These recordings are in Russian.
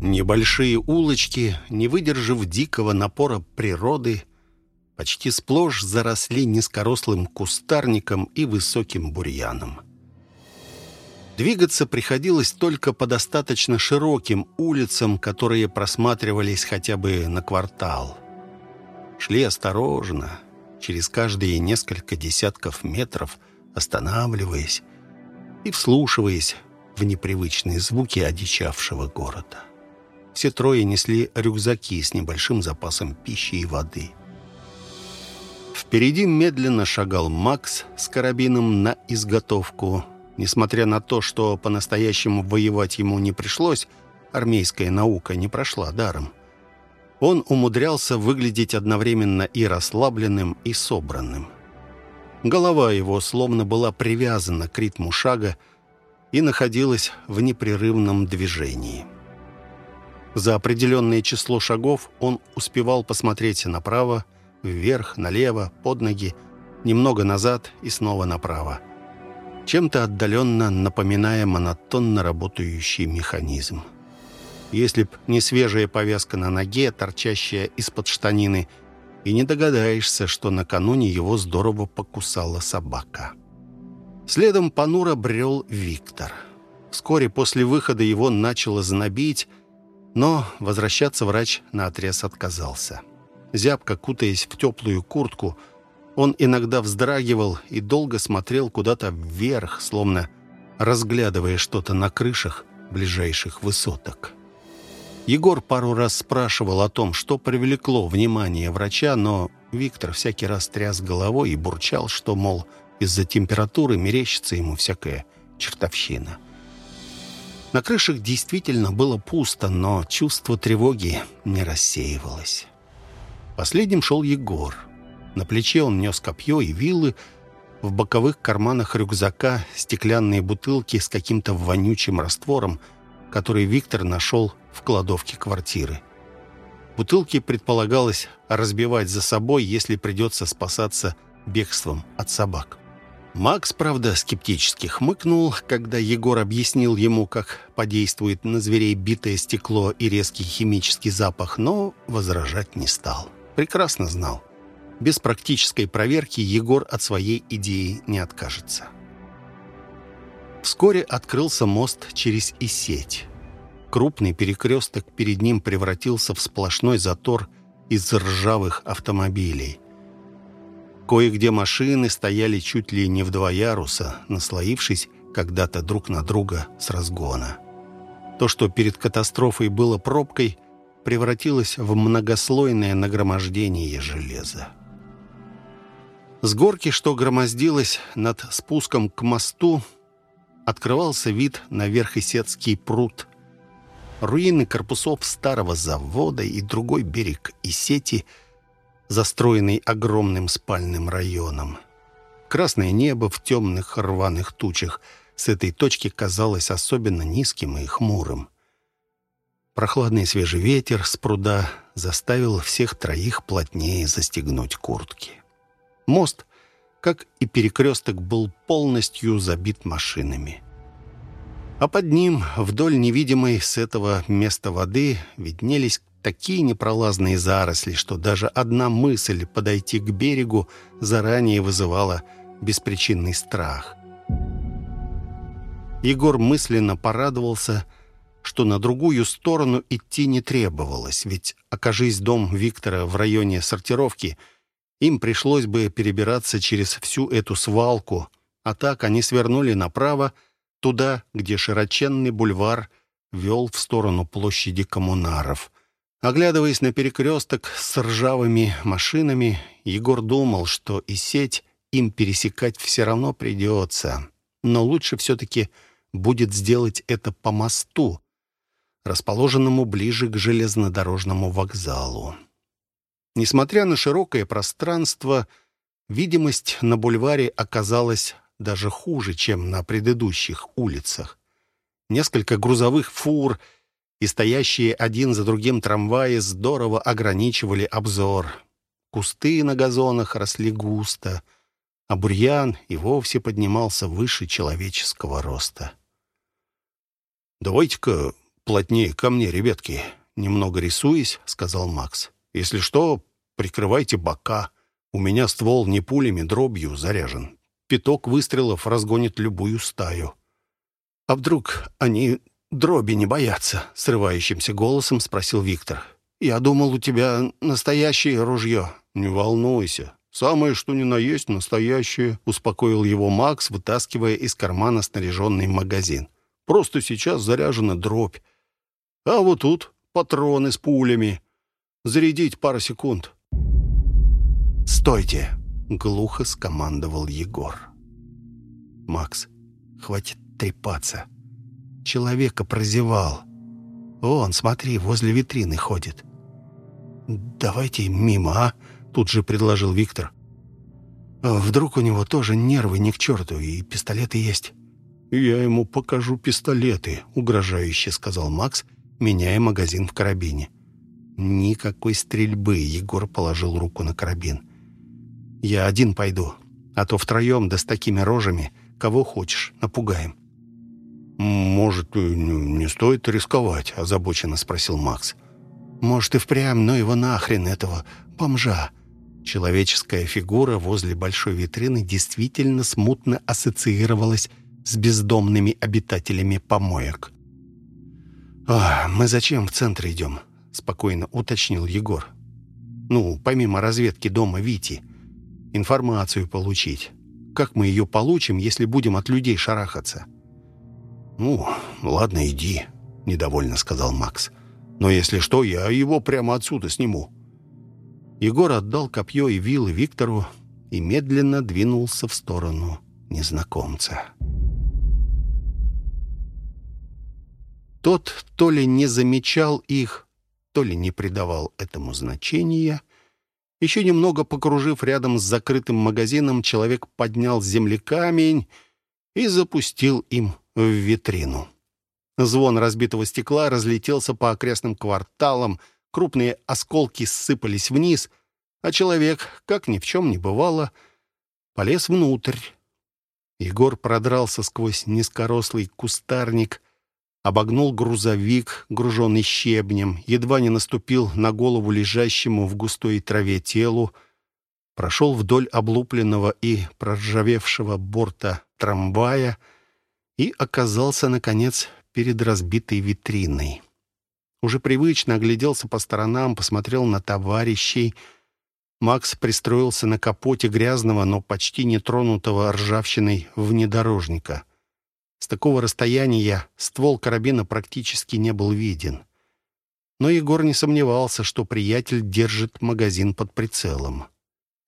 Небольшие улочки, не выдержав дикого напора природы, почти сплошь заросли низкорослым кустарником и высоким бурьяном. Двигаться приходилось только по достаточно широким улицам, которые просматривались хотя бы на квартал. Шли осторожно, через каждые несколько десятков метров, останавливаясь и вслушиваясь в непривычные звуки одичавшего города. Все трое несли рюкзаки с небольшим запасом пищи и воды. Впереди медленно шагал Макс с карабином на изготовку. Несмотря на то, что по-настоящему воевать ему не пришлось, армейская наука не прошла даром. Он умудрялся выглядеть одновременно и расслабленным, и собранным. Голова его словно была привязана к ритму шага и находилась в непрерывном движении. За определенное число шагов он успевал посмотреть направо, вверх, налево, под ноги, немного назад и снова направо, чем-то отдаленно напоминая монотонно работающий механизм. Если б не свежая повязка на ноге, торчащая из-под штанины, и не догадаешься, что накануне его здорово покусала собака. Следом понуро брел Виктор. Вскоре после выхода его начало знобить, но возвращаться врач наотрез отказался. Зябко кутаясь в теплую куртку, он иногда вздрагивал и долго смотрел куда-то вверх, словно разглядывая что-то на крышах ближайших высоток. Егор пару раз спрашивал о том, что привлекло внимание врача, но Виктор всякий раз тряс головой и бурчал, что, мол, из-за температуры мерещится ему всякая чертовщина. На крышах действительно было пусто, но чувство тревоги не рассеивалось. Последним шел Егор. На плече он нес копье и вилы, в боковых карманах рюкзака стеклянные бутылки с каким-то вонючим раствором, который Виктор нашел в кладовке квартиры. Бутылки предполагалось разбивать за собой, если придется спасаться бегством от собак. Макс, правда, скептически хмыкнул, когда Егор объяснил ему, как подействует на зверей битое стекло и резкий химический запах, но возражать не стал. Прекрасно знал. Без практической проверки Егор от своей идеи не откажется. Вскоре открылся мост через Исеть. Крупный перекресток перед ним превратился в сплошной затор из ржавых автомобилей. Кое-где машины стояли чуть ли не в два яруса, наслоившись когда-то друг на друга с разгона. То, что перед катастрофой было пробкой, превратилось в многослойное нагромождение железа. С горки, что громоздилось над спуском к мосту, открывался вид на Верхесецкий пруд – руины корпусов старого завода и другой берег и сети, застроенный огромным спальным районом. Красное небо в темных рваных тучах с этой точки казалось особенно низким и хмурым. Прохладный свежий ветер с пруда заставил всех троих плотнее застегнуть куртки. Мост, как и перекресток, был полностью забит машинами. А под ним, вдоль невидимой с этого места воды, виднелись такие непролазные заросли, что даже одна мысль подойти к берегу заранее вызывала беспричинный страх. Егор мысленно порадовался, что на другую сторону идти не требовалось, ведь, окажись дом Виктора в районе сортировки, им пришлось бы перебираться через всю эту свалку, а так они свернули направо, туда, где широченный бульвар вел в сторону площади коммунаров. Оглядываясь на перекресток с ржавыми машинами, Егор думал, что и сеть им пересекать все равно придется. Но лучше все-таки будет сделать это по мосту, расположенному ближе к железнодорожному вокзалу. Несмотря на широкое пространство, видимость на бульваре оказалась даже хуже, чем на предыдущих улицах. Несколько грузовых фур и стоящие один за другим трамваи здорово ограничивали обзор. Кусты на газонах росли густо, а бурьян и вовсе поднимался выше человеческого роста. «Давайте-ка плотнее ко мне, ребятки», — немного рисуясь, сказал Макс. «Если что, прикрывайте бока. У меня ствол не пулями, дробью заряжен. Пяток выстрелов разгонит любую стаю». «А вдруг они дроби не боятся?» — срывающимся голосом спросил Виктор. «Я думал, у тебя настоящее ружье». «Не волнуйся. Самое, что ни на есть, настоящее», — успокоил его Макс, вытаскивая из кармана снаряженный магазин. «Просто сейчас заряжена дробь. А вот тут патроны с пулями. Зарядить пару секунд». «Стойте!» — глухо скомандовал Егор. «Макс, хватит трепаться. Человека прозевал. Он, смотри, возле витрины ходит. «Давайте мимо, а?» — тут же предложил Виктор. «Вдруг у него тоже нервы не к черту, и пистолеты есть?» «Я ему покажу пистолеты», — угрожающе сказал Макс, меняя магазин в карабине. Никакой стрельбы, Егор положил руку на карабин. «Я один пойду, а то втроем, да с такими рожами, кого хочешь, напугаем». «Может, не стоит рисковать?» — озабоченно спросил Макс. «Может, и впрямь, но его нахрен, этого бомжа». Человеческая фигура возле большой витрины действительно смутно ассоциировалась с бездомными обитателями помоек. «А, мы зачем в центр идем?» — спокойно уточнил Егор. «Ну, помимо разведки дома Вити, информацию получить. Как мы ее получим, если будем от людей шарахаться?» «Ну, ладно, иди», — недовольно сказал Макс. «Но если что, я его прямо отсюда сниму». Егор отдал копье и вилы Виктору и медленно двинулся в сторону незнакомца. Тот то ли не замечал их, то ли не придавал этому значения. Еще немного покружив рядом с закрытым магазином, человек поднял с земли камень и запустил им в витрину. Звон разбитого стекла разлетелся по окрестным кварталам, крупные осколки сыпались вниз, а человек, как ни в чем не бывало, полез внутрь. Егор продрался сквозь низкорослый кустарник, обогнул грузовик, груженный щебнем, едва не наступил на голову лежащему в густой траве телу, прошел вдоль облупленного и проржавевшего борта трамвая — и оказался, наконец, перед разбитой витриной. Уже привычно огляделся по сторонам, посмотрел на товарищей. Макс пристроился на капоте грязного, но почти нетронутого ржавчиной внедорожника. С такого расстояния ствол карабина практически не был виден. Но Егор не сомневался, что приятель держит магазин под прицелом.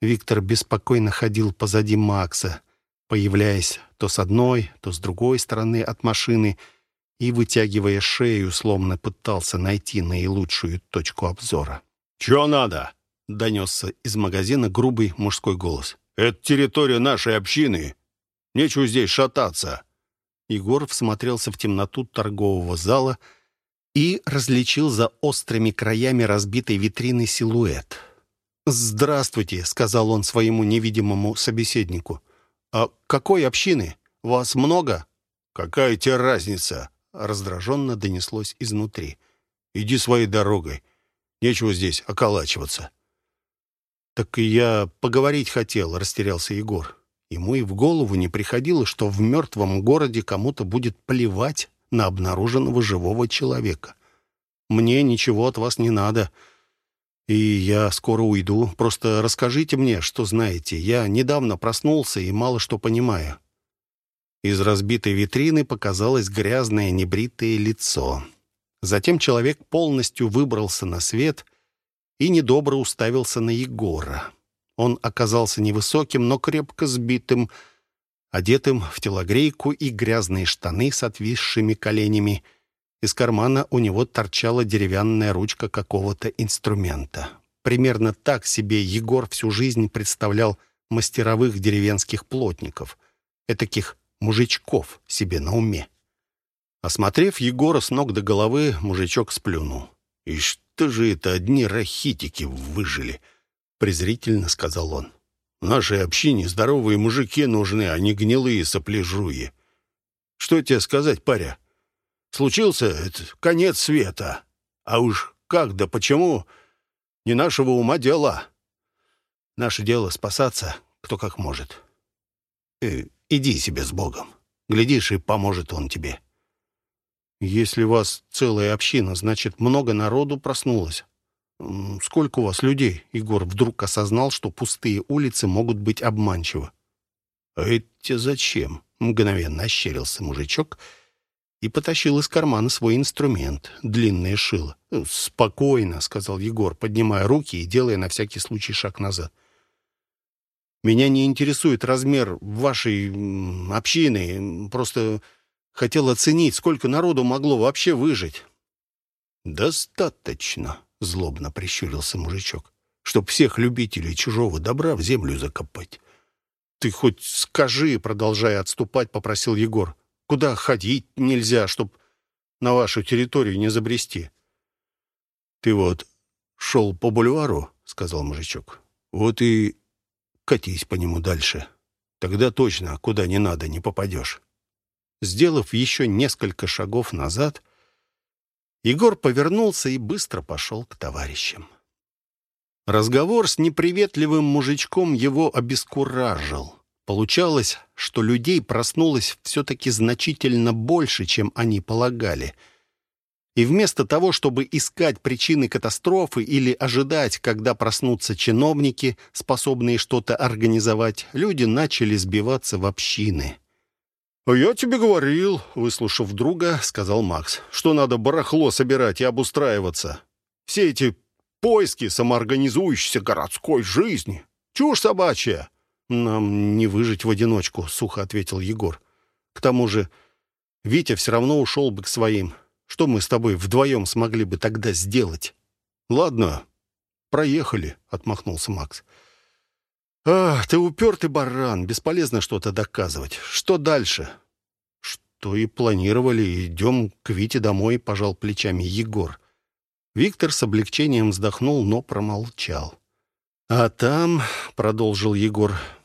Виктор беспокойно ходил позади Макса, появляясь то с одной, то с другой стороны от машины и, вытягивая шею, словно пытался найти наилучшую точку обзора. «Чего надо?» — донесся из магазина грубый мужской голос. «Это территория нашей общины. Нечего здесь шататься». Егор всмотрелся в темноту торгового зала и различил за острыми краями разбитой витрины силуэт. «Здравствуйте», — сказал он своему невидимому собеседнику. «А какой общины? Вас много?» «Какая тебе разница?» Раздраженно донеслось изнутри. «Иди своей дорогой. Нечего здесь околачиваться». «Так и я поговорить хотел», — растерялся Егор. Ему и в голову не приходило, что в мертвом городе кому-то будет плевать на обнаруженного живого человека. «Мне ничего от вас не надо. И я скоро уйду. Просто расскажите мне, что знаете. Я недавно проснулся и мало что понимаю». Из разбитой витрины показалось грязное небритое лицо. Затем человек полностью выбрался на свет и недобро уставился на Егора. Он оказался невысоким, но крепко сбитым, одетым в телогрейку и грязные штаны с отвисшими коленями — из кармана у него торчала деревянная ручка какого-то инструмента. Примерно так себе Егор всю жизнь представлял мастеровых деревенских плотников, этаких мужичков себе на уме. Осмотрев Егора с ног до головы, мужичок сплюнул. «И что же это одни рахитики выжили?» — презрительно сказал он. «Нашей общине здоровые мужики нужны, а не гнилые сопляжуи. Что тебе сказать, паря? Случился это конец света. А уж как да почему, не нашего ума дела. Наше дело спасаться, кто как может. Э, иди себе с Богом. Глядишь, и поможет он тебе. Если у вас целая община, значит, много народу проснулось. Сколько у вас людей? Егор вдруг осознал, что пустые улицы могут быть обманчивы. А это зачем? Мгновенно ощерился мужичок и потащил из кармана свой инструмент, длинное шило. «Э, «Спокойно», — сказал Егор, поднимая руки и делая на всякий случай шаг назад. «Меня не интересует размер вашей общины. Просто хотел оценить, сколько народу могло вообще выжить». «Достаточно», — злобно прищурился мужичок, «чтоб всех любителей чужого добра в землю закопать». «Ты хоть скажи», — продолжая отступать, попросил Егор. «Куда ходить нельзя, чтоб на вашу территорию не забрести?» «Ты вот шел по бульвару», — сказал мужичок. «Вот и катись по нему дальше. Тогда точно куда не надо не попадешь». Сделав еще несколько шагов назад, Егор повернулся и быстро пошел к товарищам. Разговор с неприветливым мужичком его обескуражил. Получалось, что людей проснулось все-таки значительно больше, чем они полагали. И вместо того, чтобы искать причины катастрофы или ожидать, когда проснутся чиновники, способные что-то организовать, люди начали сбиваться в общины. «А я тебе говорил», — выслушав друга, сказал Макс, «что надо барахло собирать и обустраиваться. Все эти поиски самоорганизующейся городской жизни. Чушь собачья». «Нам не выжить в одиночку», — сухо ответил Егор. «К тому же Витя все равно ушел бы к своим. Что мы с тобой вдвоем смогли бы тогда сделать?» «Ладно, проехали», — отмахнулся Макс. «А, ты упертый баран, бесполезно что-то доказывать. Что дальше?» «Что и планировали, идем к Вите домой», — пожал плечами Егор. Виктор с облегчением вздохнул, но промолчал. «А там», — продолжил Егор, —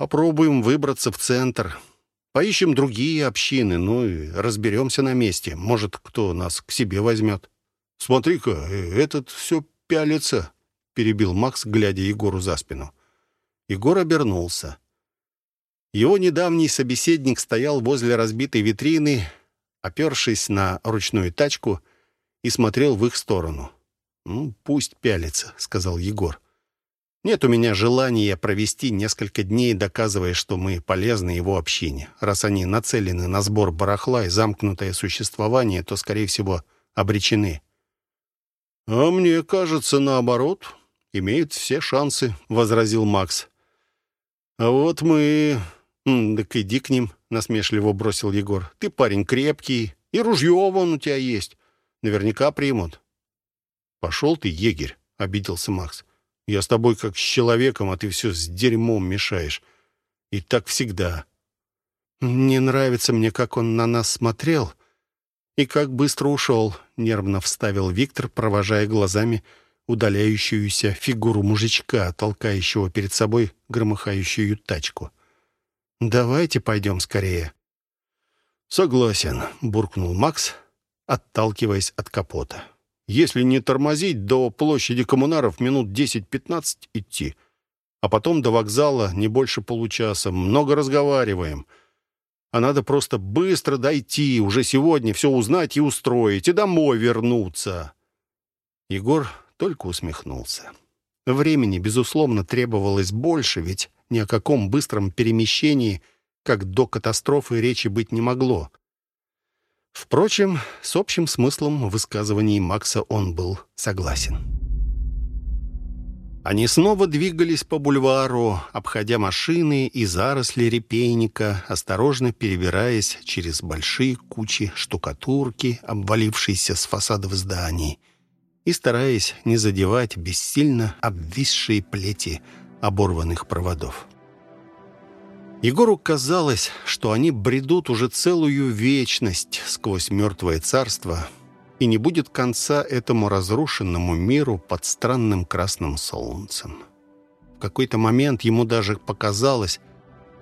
«попробуем выбраться в центр. Поищем другие общины, ну и разберемся на месте. Может, кто нас к себе возьмет». «Смотри-ка, этот все пялится», — перебил Макс, глядя Егору за спину. Егор обернулся. Его недавний собеседник стоял возле разбитой витрины, опершись на ручную тачку, и смотрел в их сторону. «Ну, пусть пялится», — сказал Егор. «Нет у меня желания провести несколько дней, доказывая, что мы полезны его общине. Раз они нацелены на сбор барахла и замкнутое существование, то, скорее всего, обречены». «А мне кажется, наоборот, имеют все шансы», — возразил Макс. «А вот мы...» «Так иди к ним», — насмешливо бросил Егор. «Ты парень крепкий, и ружье вон у тебя есть. Наверняка примут». «Пошел ты, егерь», — обиделся Макс. «Я с тобой как с человеком, а ты все с дерьмом мешаешь. И так всегда». «Не нравится мне, как он на нас смотрел и как быстро ушел», — нервно вставил Виктор, провожая глазами удаляющуюся фигуру мужичка, толкающего перед собой громыхающую тачку. «Давайте пойдем скорее». «Согласен», — буркнул Макс, отталкиваясь от капота. «Если не тормозить, до площади коммунаров минут 10-15 идти, а потом до вокзала не больше получаса. Много разговариваем. А надо просто быстро дойти, уже сегодня все узнать и устроить, и домой вернуться». Егор только усмехнулся. Времени, безусловно, требовалось больше, ведь ни о каком быстром перемещении, как до катастрофы, речи быть не могло. Впрочем, с общим смыслом высказываний Макса он был согласен. Они снова двигались по бульвару, обходя машины и заросли репейника, осторожно перебираясь через большие кучи штукатурки, обвалившиеся с фасадов зданий — и стараясь не задевать бессильно обвисшие плети оборванных проводов. Егору казалось, что они бредут уже целую вечность сквозь мертвое царство, и не будет конца этому разрушенному миру под странным красным солнцем. В какой-то момент ему даже показалось,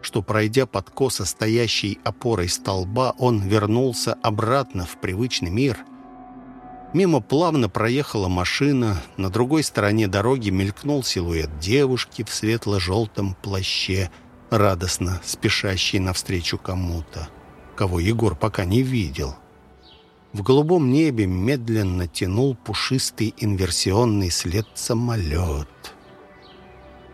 что, пройдя под косо стоящей опорой столба, он вернулся обратно в привычный мир. Мимо плавно проехала машина, на другой стороне дороги мелькнул силуэт девушки в светло-желтом плаще, радостно спешащей навстречу кому-то, кого Егор пока не видел. В голубом небе медленно тянул пушистый инверсионный след самолет.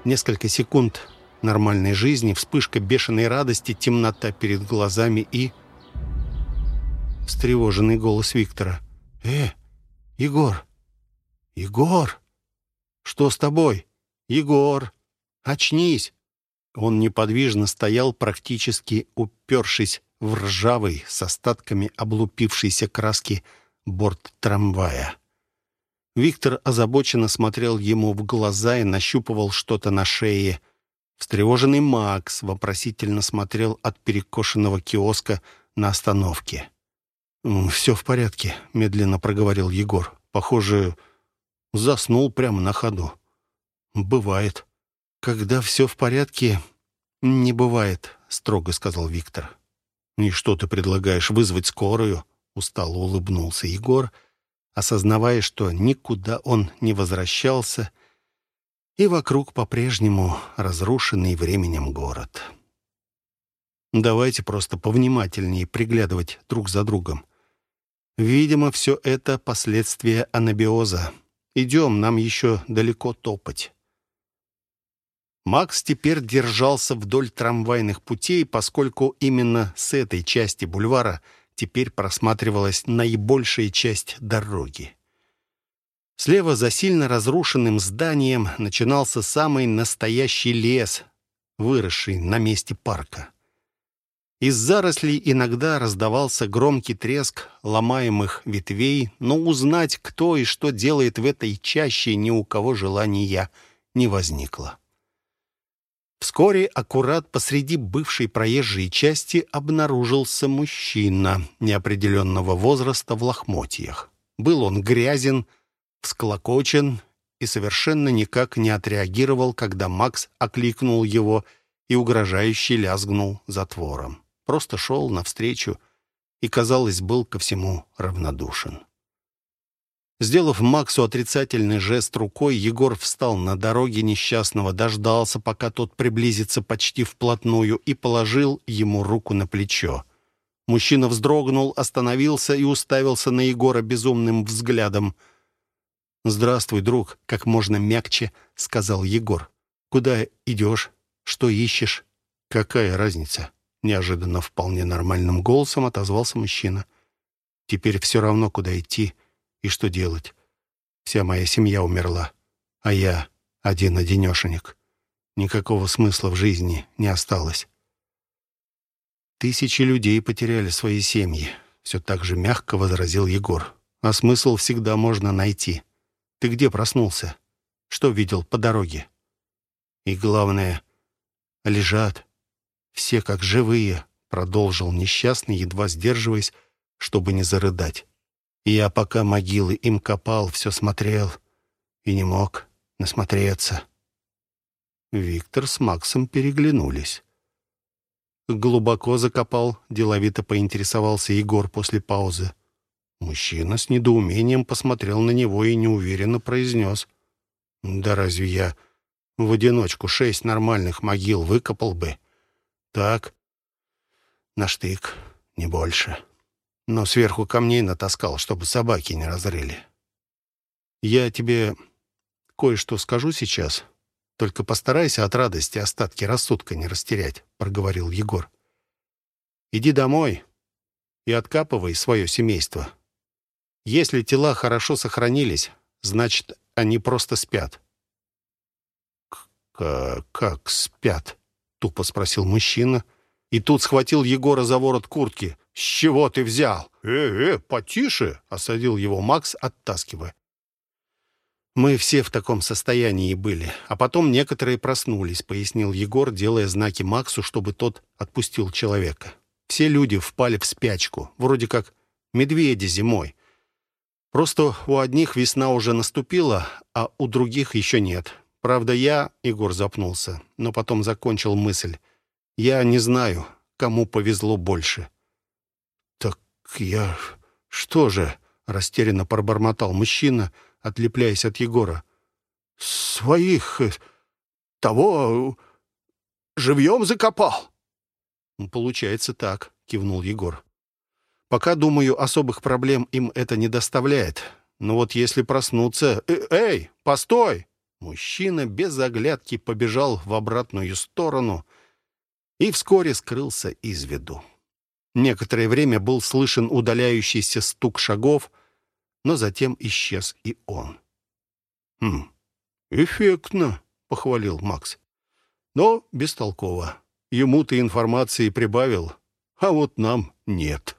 Несколько секунд нормальной жизни, вспышка бешеной радости, темнота перед глазами и... Встревоженный голос Виктора. «Э, Егор! Егор! Что с тобой? Егор! Очнись!» Он неподвижно стоял, практически упершись в ржавый с остатками облупившейся краски борт трамвая. Виктор озабоченно смотрел ему в глаза и нащупывал что-то на шее – Встревоженный Макс вопросительно смотрел от перекошенного киоска на остановке. «Все в порядке», — медленно проговорил Егор. «Похоже, заснул прямо на ходу». «Бывает». «Когда все в порядке, не бывает», — строго сказал Виктор. «И что ты предлагаешь, вызвать скорую?» — устало улыбнулся Егор, осознавая, что никуда он не возвращался — и вокруг по-прежнему разрушенный временем город. Давайте просто повнимательнее приглядывать друг за другом. Видимо, все это последствия анабиоза. Идем, нам еще далеко топать. Макс теперь держался вдоль трамвайных путей, поскольку именно с этой части бульвара теперь просматривалась наибольшая часть дороги. Слева за сильно разрушенным зданием начинался самый настоящий лес, выросший на месте парка. Из зарослей иногда раздавался громкий треск ломаемых ветвей, но узнать, кто и что делает в этой чаще, ни у кого желания не возникло. Вскоре аккурат посреди бывшей проезжей части обнаружился мужчина неопределенного возраста в лохмотьях. Был он грязен, всклокочен и совершенно никак не отреагировал, когда Макс окликнул его и угрожающе лязгнул затвором. Просто шел навстречу и, казалось, был ко всему равнодушен. Сделав Максу отрицательный жест рукой, Егор встал на дороге несчастного, дождался, пока тот приблизится почти вплотную, и положил ему руку на плечо. Мужчина вздрогнул, остановился и уставился на Егора безумным взглядом — «Здравствуй, друг», — как можно мягче сказал Егор. «Куда идешь? Что ищешь?» «Какая разница?» — неожиданно вполне нормальным голосом отозвался мужчина. «Теперь все равно, куда идти и что делать. Вся моя семья умерла, а я один-одинешенек. Никакого смысла в жизни не осталось». «Тысячи людей потеряли свои семьи», — все так же мягко возразил Егор. «А смысл всегда можно найти». Ты где проснулся? Что видел по дороге? И главное, лежат. Все как живые, продолжил несчастный, едва сдерживаясь, чтобы не зарыдать. И я пока могилы им копал, все смотрел и не мог насмотреться. Виктор с Максом переглянулись. Глубоко закопал, деловито поинтересовался Егор после паузы. Мужчина с недоумением посмотрел на него и неуверенно произнес. «Да разве я в одиночку шесть нормальных могил выкопал бы? Так, на штык, не больше. Но сверху камней натаскал, чтобы собаки не разрыли. Я тебе кое-что скажу сейчас, только постарайся от радости остатки рассудка не растерять», — проговорил Егор. «Иди домой и откапывай свое семейство». Если тела хорошо сохранились, значит, они просто спят. «Как спят?» — тупо спросил мужчина. И тут схватил Егора за ворот куртки. «С чего ты взял?» «Э-э, потише!» — осадил его Макс, оттаскивая. «Мы все в таком состоянии были, а потом некоторые проснулись», — пояснил Егор, делая знаки Максу, чтобы тот отпустил человека. «Все люди впали в спячку, вроде как медведи зимой. Просто у одних весна уже наступила, а у других еще нет. Правда, я, Егор запнулся, но потом закончил мысль. Я не знаю, кому повезло больше». «Так я... что же?» — растерянно пробормотал мужчина, отлепляясь от Егора. «Своих... Э, того... живьем закопал?» «Получается так», — кивнул Егор. «Пока, думаю, особых проблем им это не доставляет. Но вот если проснуться... Э «Эй, постой!» Мужчина без оглядки побежал в обратную сторону и вскоре скрылся из виду. Некоторое время был слышен удаляющийся стук шагов, но затем исчез и он. «Хм, эффектно», — похвалил Макс. «Но бестолково. Ему ты информации прибавил, а вот нам нет».